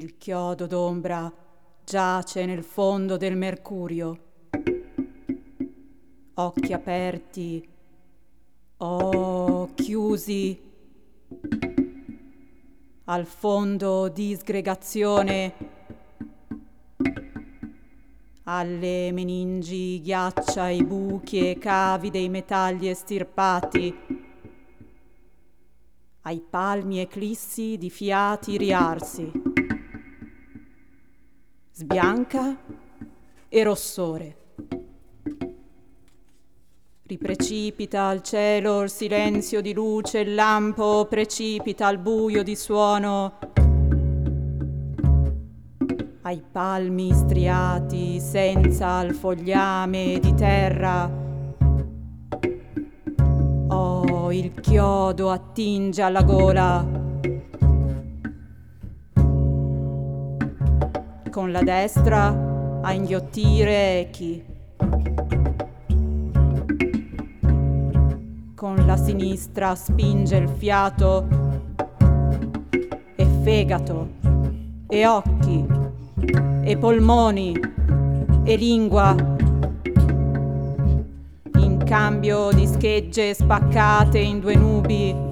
Il chiodo d'ombra giace nel fondo del mercurio. Occhi aperti, oh chiusi. Al fondo disgregazione alle meningi ghiaccia i buchi e cavi dei metalli estirpati, ai palmi eclissi di fiati riarsi, sbianca e rossore. Riprecipita al cielo il silenzio di luce, il lampo precipita al buio di suono ai palmi striati senza il fogliame di terra. Oh, il chiodo attinge alla gola. Con la destra a inghiottire echi. Con la sinistra spinge il fiato e fegato e occhi e polmoni e lingua in cambio di schegge spaccate in due nubi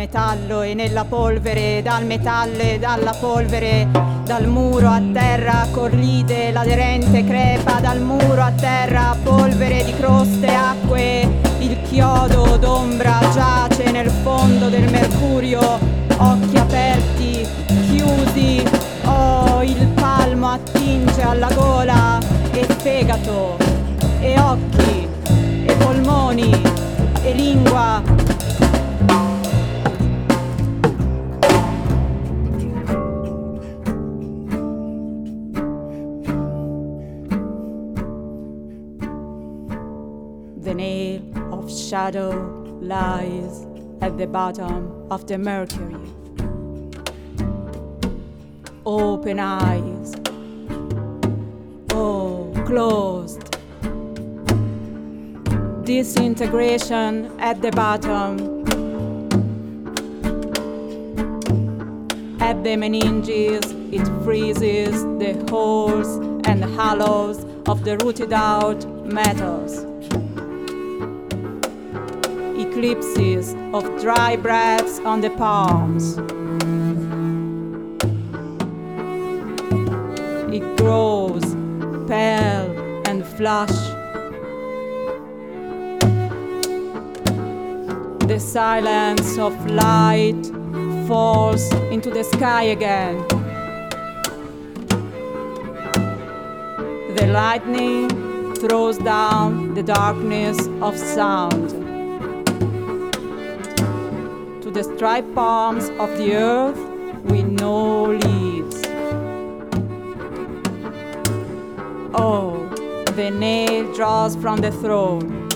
Metallo e nella polvere, dal metallo e dalla polvere, dal muro a terra corlite l'aderente crepa, dal muro a terra polvere di croste, acque, il chiodo d'ombra giace nel fondo del mercurio, occhi shadow lies at the bottom of the mercury. Open eyes, oh, closed. disintegration at the bottom. At the meninges, it freezes the holes and hollows of the rooted out metals. Eclipses of dry breaths on the palms. It grows pale and flush. The silence of light falls into the sky again. The lightning throws down the darkness of sound. To the striped palms of the earth with no leaves. Oh, the nail draws from the throne.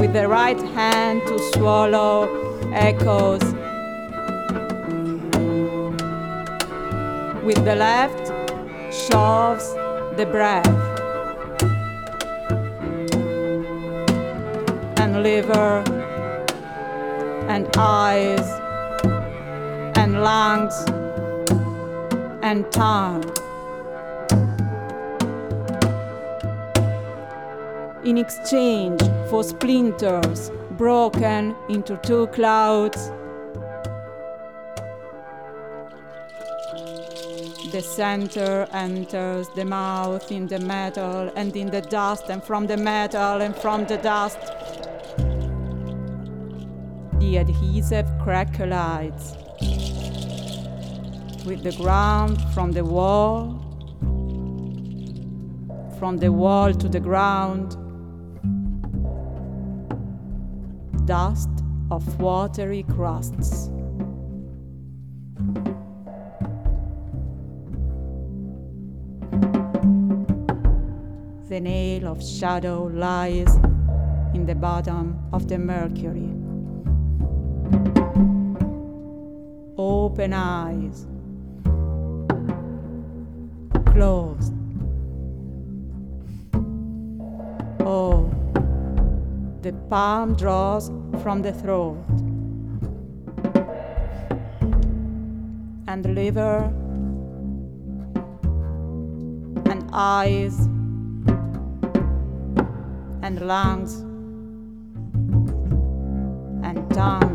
With the right hand to swallow echoes. With the left, shoves the breath. And liver, and eyes, and lungs, and tongue. In exchange for splinters broken into two clouds, the center enters the mouth in the metal and in the dust, and from the metal and from the dust, the adhesive cracklites with the ground from the wall, from the wall to the ground, dust of watery crusts. The nail of shadow lies in the bottom of the mercury. Open eyes, closed. Oh, the palm draws from the throat, and liver, and eyes, and lungs, and tongue.